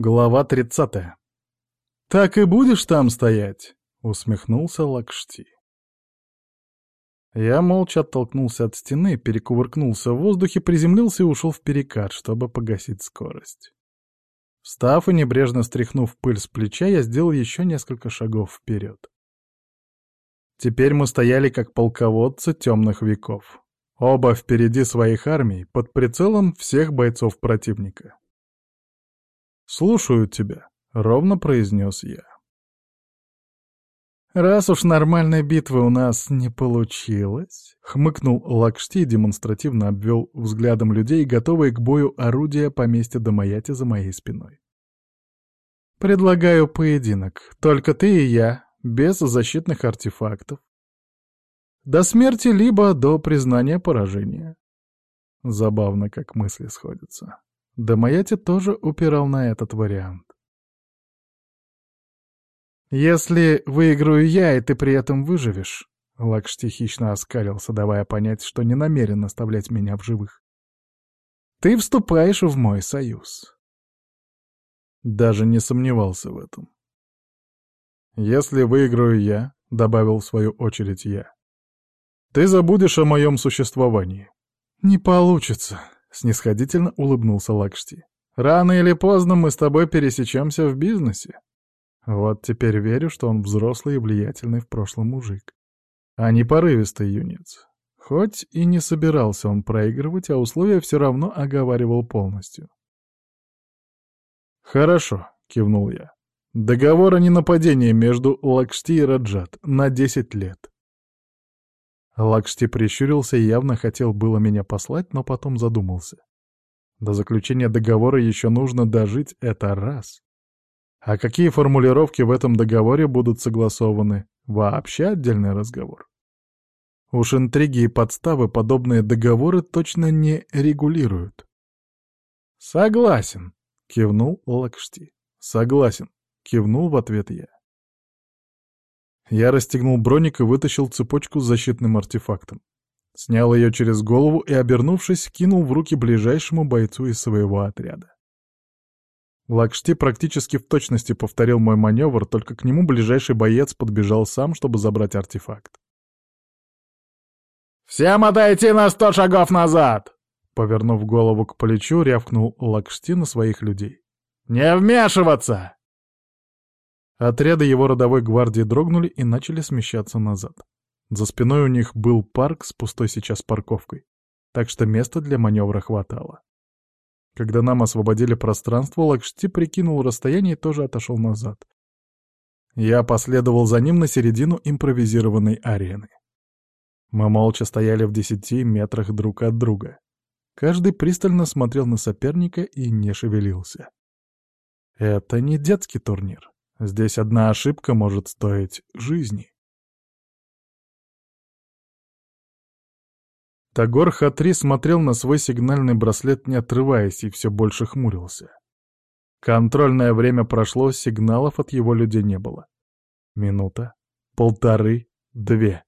Глава 30. «Так и будешь там стоять?» — усмехнулся Лакшти. Я молча оттолкнулся от стены, перекувыркнулся в воздухе, приземлился и ушел в перекат, чтобы погасить скорость. Встав и небрежно стряхнув пыль с плеча, я сделал еще несколько шагов вперед. Теперь мы стояли как полководцы темных веков. Оба впереди своих армий, под прицелом всех бойцов противника. «Слушаю тебя», — ровно произнес я. «Раз уж нормальной битвы у нас не получилось», — хмыкнул Лакшти и демонстративно обвел взглядом людей, готовые к бою орудия поместья Домаяти за моей спиной. «Предлагаю поединок. Только ты и я, без защитных артефактов. До смерти, либо до признания поражения». Забавно, как мысли сходятся. Домаяти тоже упирал на этот вариант. «Если выиграю я, и ты при этом выживешь», — Лакшти хищно оскалился, давая понять, что не намерен оставлять меня в живых. «Ты вступаешь в мой союз». Даже не сомневался в этом. «Если выиграю я», — добавил в свою очередь я, — «ты забудешь о моем существовании». «Не получится», — снисходительно улыбнулся Лакшти. «Рано или поздно мы с тобой пересечемся в бизнесе». Вот теперь верю, что он взрослый и влиятельный в прошлом мужик, а не порывистый юнец. Хоть и не собирался он проигрывать, а условия все равно оговаривал полностью. «Хорошо», — кивнул я. «Договор о ненападении между Лакшти и Раджат на десять лет. Лакшти прищурился и явно хотел было меня послать, но потом задумался. До заключения договора еще нужно дожить это раз. А какие формулировки в этом договоре будут согласованы? Вообще отдельный разговор. Уж интриги и подставы подобные договоры точно не регулируют. «Согласен», — кивнул Лакшти. «Согласен», — кивнул в ответ я. Я расстегнул броник и вытащил цепочку с защитным артефактом. Снял ее через голову и, обернувшись, кинул в руки ближайшему бойцу из своего отряда. Лакшти практически в точности повторил мой маневр, только к нему ближайший боец подбежал сам, чтобы забрать артефакт. «Всем отойти на сто шагов назад!» Повернув голову к плечу, рявкнул Лакшти на своих людей. «Не вмешиваться!» Отряды его родовой гвардии дрогнули и начали смещаться назад. За спиной у них был парк с пустой сейчас парковкой, так что места для маневра хватало. Когда нам освободили пространство, Лакшти прикинул расстояние и тоже отошел назад. Я последовал за ним на середину импровизированной арены. Мы молча стояли в десяти метрах друг от друга. Каждый пристально смотрел на соперника и не шевелился. Это не детский турнир. Здесь одна ошибка может стоить жизни. Тагор Хатри смотрел на свой сигнальный браслет, не отрываясь, и все больше хмурился. Контрольное время прошло, сигналов от его людей не было. Минута, полторы, две.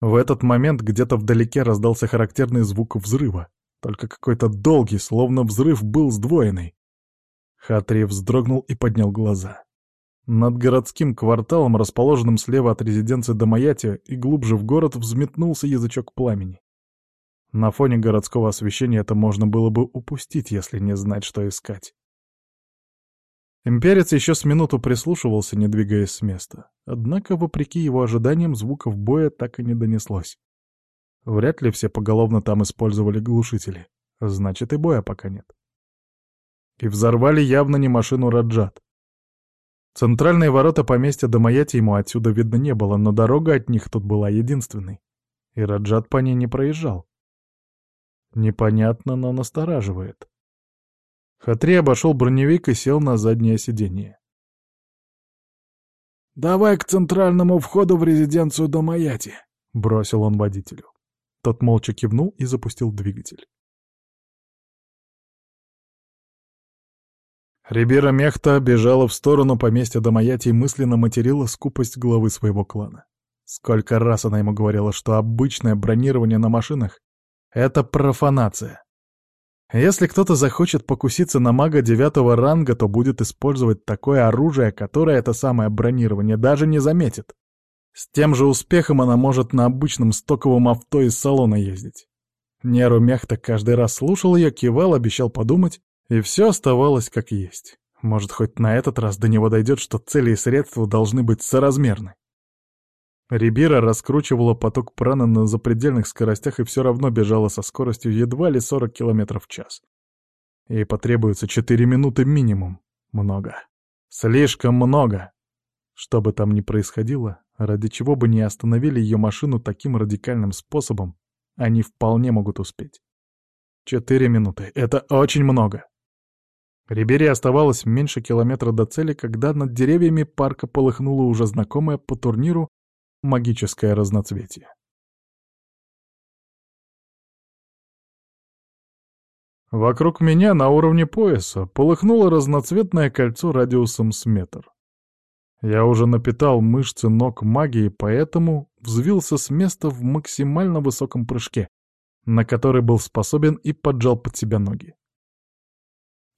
В этот момент где-то вдалеке раздался характерный звук взрыва, только какой-то долгий, словно взрыв был сдвоенный. Хатри вздрогнул и поднял глаза. Над городским кварталом, расположенным слева от резиденции Домаяти и глубже в город, взметнулся язычок пламени. На фоне городского освещения это можно было бы упустить, если не знать, что искать. Имперец еще с минуту прислушивался, не двигаясь с места. Однако, вопреки его ожиданиям, звуков боя так и не донеслось. Вряд ли все поголовно там использовали глушители. Значит, и боя пока нет. И взорвали явно не машину Раджат. Центральные ворота поместья Домаяти ему отсюда видно не было, но дорога от них тут была единственной. И Раджат по ней не проезжал. Непонятно, но настораживает. Хатри обошел броневик и сел на заднее сиденье. «Давай к центральному входу в резиденцию Домаяти», — бросил он водителю. Тот молча кивнул и запустил двигатель. Рибера Мехта бежала в сторону поместья Домаяти и мысленно материла скупость главы своего клана. Сколько раз она ему говорила, что обычное бронирование на машинах — это профанация. Если кто-то захочет покуситься на мага девятого ранга, то будет использовать такое оружие, которое это самое бронирование даже не заметит. С тем же успехом она может на обычном стоковом авто из салона ездить. Неру мягко каждый раз слушал ее, кивал, обещал подумать, и все оставалось как есть. Может, хоть на этот раз до него дойдет, что цели и средства должны быть соразмерны. Рибира раскручивала поток праны на запредельных скоростях и все равно бежала со скоростью едва ли 40 км в час. Ей потребуется 4 минуты минимум. Много. Слишком много. Что бы там ни происходило, ради чего бы не остановили ее машину таким радикальным способом, они вполне могут успеть. Четыре минуты — это очень много. Рибере оставалось меньше километра до цели, когда над деревьями парка полыхнуло уже знакомое по турниру магическое разноцветие. Вокруг меня на уровне пояса полыхнуло разноцветное кольцо радиусом с метр. Я уже напитал мышцы ног магией, поэтому взвился с места в максимально высоком прыжке, на который был способен и поджал под себя ноги.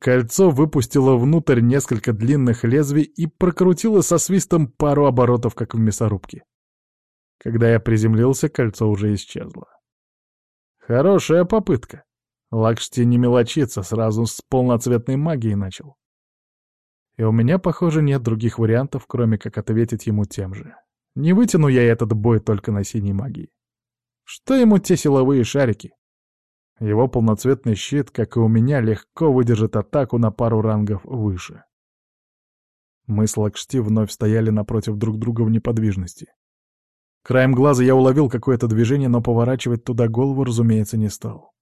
Кольцо выпустило внутрь несколько длинных лезвий и прокрутило со свистом пару оборотов, как в мясорубке. Когда я приземлился, кольцо уже исчезло. Хорошая попытка. Лакшти не мелочится, сразу с полноцветной магией начал. И у меня, похоже, нет других вариантов, кроме как ответить ему тем же. Не вытяну я этот бой только на синей магии. Что ему те силовые шарики? Его полноцветный щит, как и у меня, легко выдержит атаку на пару рангов выше. Мы с Лакшти вновь стояли напротив друг друга в неподвижности. Краем глаза я уловил какое-то движение, но поворачивать туда голову, разумеется, не стал.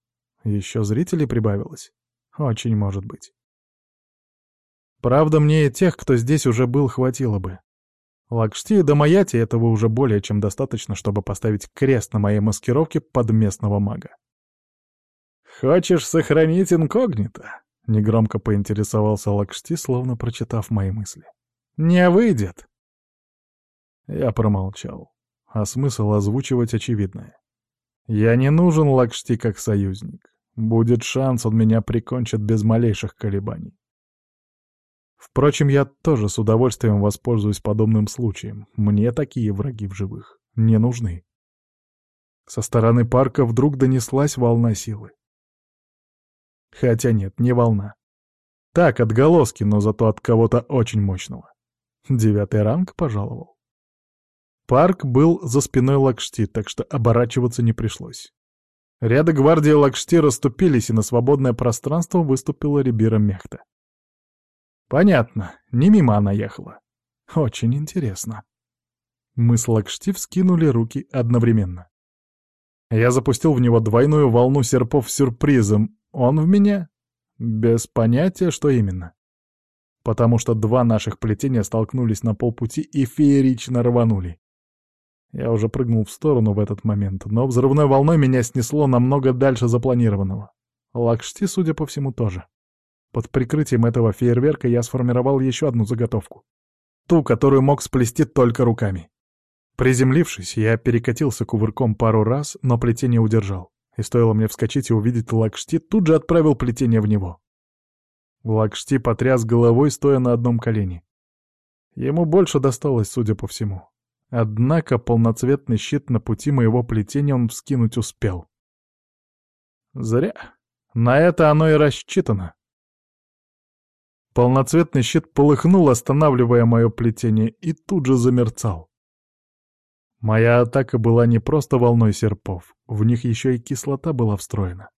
Еще зрителей прибавилось? Очень может быть. Правда, мне и тех, кто здесь уже был, хватило бы. Лакшти и Дамаяти этого уже более чем достаточно, чтобы поставить крест на моей маскировке под местного мага. «Хочешь сохранить инкогнито?» — негромко поинтересовался Лакшти, словно прочитав мои мысли. «Не выйдет!» Я промолчал, а смысл озвучивать очевидное. Я не нужен Лакшти как союзник. Будет шанс, он меня прикончит без малейших колебаний. Впрочем, я тоже с удовольствием воспользуюсь подобным случаем. Мне такие враги в живых не нужны. Со стороны парка вдруг донеслась волна силы. Хотя нет, не волна. Так, отголоски, но зато от кого-то очень мощного. Девятый ранг пожаловал. Парк был за спиной Лакшти, так что оборачиваться не пришлось. Ряды гвардии Лакшти расступились, и на свободное пространство выступила Рибира Мехта. Понятно, не мимо она ехала. Очень интересно. Мы с Лакшти вскинули руки одновременно. Я запустил в него двойную волну серпов с сюрпризом, он в меня? Без понятия, что именно. Потому что два наших плетения столкнулись на полпути и феерично рванули. Я уже прыгнул в сторону в этот момент, но взрывной волной меня снесло намного дальше запланированного. Лакшти, судя по всему, тоже. Под прикрытием этого фейерверка я сформировал еще одну заготовку. Ту, которую мог сплести только руками. Приземлившись, я перекатился кувырком пару раз, но плетение удержал и стоило мне вскочить и увидеть Лакшти, тут же отправил плетение в него. Лакшти потряс головой, стоя на одном колене. Ему больше досталось, судя по всему. Однако полноцветный щит на пути моего плетения он вскинуть успел. Зря. На это оно и рассчитано. Полноцветный щит полыхнул, останавливая мое плетение, и тут же замерцал. Моя атака была не просто волной серпов, в них еще и кислота была встроена.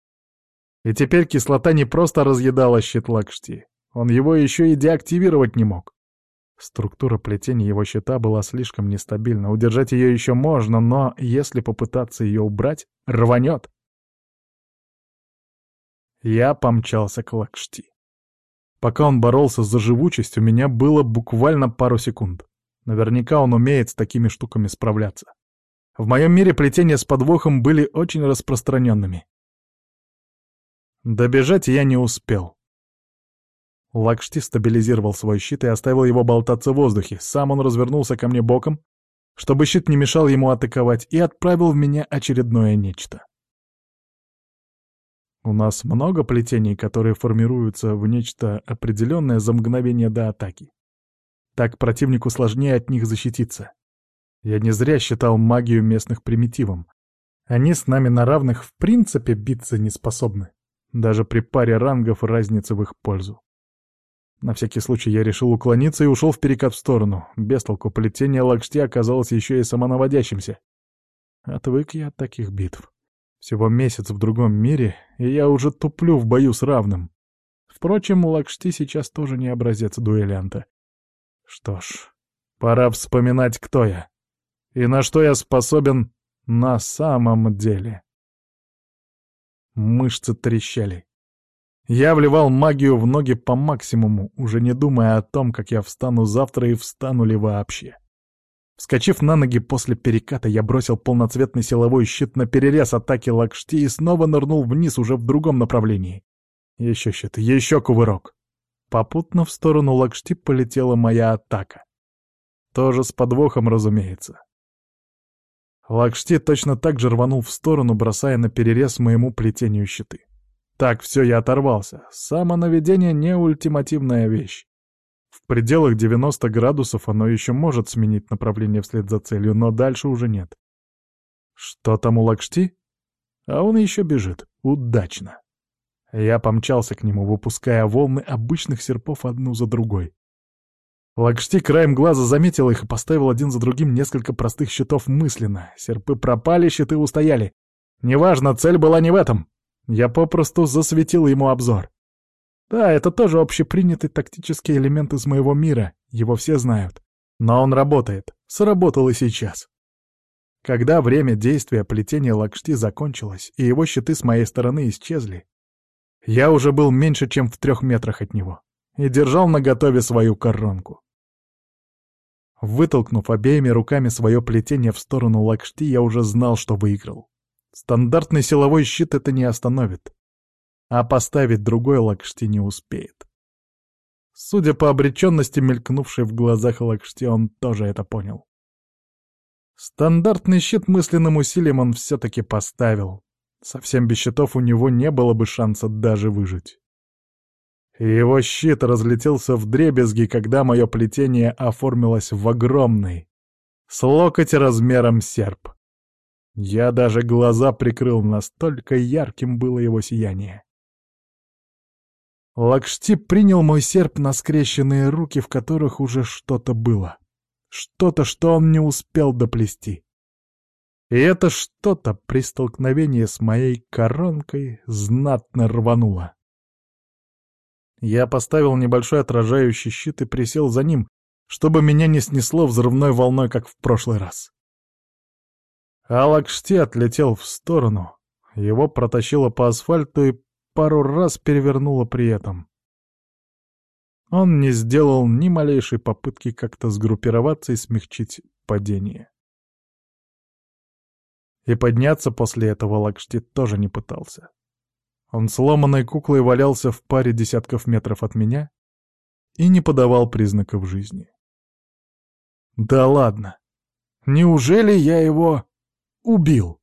И теперь кислота не просто разъедала щит Лакшти, он его еще и деактивировать не мог. Структура плетения его щита была слишком нестабильна, удержать ее еще можно, но если попытаться ее убрать, рванет. Я помчался к Лакшти. Пока он боролся за живучесть, у меня было буквально пару секунд. Наверняка он умеет с такими штуками справляться. В моем мире плетения с подвохом были очень распространенными. Добежать я не успел. Лакшти стабилизировал свой щит и оставил его болтаться в воздухе. Сам он развернулся ко мне боком, чтобы щит не мешал ему атаковать, и отправил в меня очередное нечто. У нас много плетений, которые формируются в нечто определенное за мгновение до атаки. Так противнику сложнее от них защититься. Я не зря считал магию местных примитивом. Они с нами на равных в принципе биться не способны. Даже при паре рангов разница в их пользу. На всякий случай я решил уклониться и ушел в перекат в сторону. Без плетение лакшти оказалось еще и самонаводящимся. Отвык я от таких битв. Всего месяц в другом мире, и я уже туплю в бою с равным. Впрочем, Лакшти сейчас тоже не образец дуэлянта. Что ж, пора вспоминать, кто я. И на что я способен на самом деле. Мышцы трещали. Я вливал магию в ноги по максимуму, уже не думая о том, как я встану завтра и встану ли вообще. Вскочив на ноги после переката, я бросил полноцветный силовой щит на перерез атаки Лакшти и снова нырнул вниз уже в другом направлении. Еще щит, еще кувырок. Попутно в сторону Лакшти полетела моя атака. Тоже с подвохом, разумеется. Лакшти точно так же рванул в сторону, бросая на перерез моему плетению щиты. Так, все, я оторвался. Самонаведение не ультимативная вещь. В пределах 90 градусов оно еще может сменить направление вслед за целью, но дальше уже нет. Что там у Лакшти? А он еще бежит. Удачно. Я помчался к нему, выпуская волны обычных серпов одну за другой. Лакшти краем глаза заметил их и поставил один за другим несколько простых щитов мысленно. Серпы пропали, щиты устояли. Неважно, цель была не в этом. Я попросту засветил ему обзор. Да, это тоже общепринятый тактический элемент из моего мира, его все знают. Но он работает, сработал и сейчас. Когда время действия плетения Лакшти закончилось, и его щиты с моей стороны исчезли, я уже был меньше, чем в трех метрах от него, и держал наготове свою коронку. Вытолкнув обеими руками свое плетение в сторону Лакшти, я уже знал, что выиграл. Стандартный силовой щит это не остановит а поставить другой Лакшти не успеет. Судя по обреченности, мелькнувшей в глазах Лакшти, он тоже это понял. Стандартный щит мысленным усилием он все-таки поставил. Совсем без щитов у него не было бы шанса даже выжить. Его щит разлетелся в дребезги, когда мое плетение оформилось в огромный, с локоть размером серп. Я даже глаза прикрыл, настолько ярким было его сияние. Лакшти принял мой серп на скрещенные руки, в которых уже что-то было. Что-то, что он не успел доплести. И это что-то при столкновении с моей коронкой знатно рвануло. Я поставил небольшой отражающий щит и присел за ним, чтобы меня не снесло взрывной волной, как в прошлый раз. А Лакшти отлетел в сторону, его протащило по асфальту и пару раз перевернуло при этом. Он не сделал ни малейшей попытки как-то сгруппироваться и смягчить падение. И подняться после этого Лакшти тоже не пытался. Он сломанной куклой валялся в паре десятков метров от меня и не подавал признаков жизни. Да ладно! Неужели я его убил?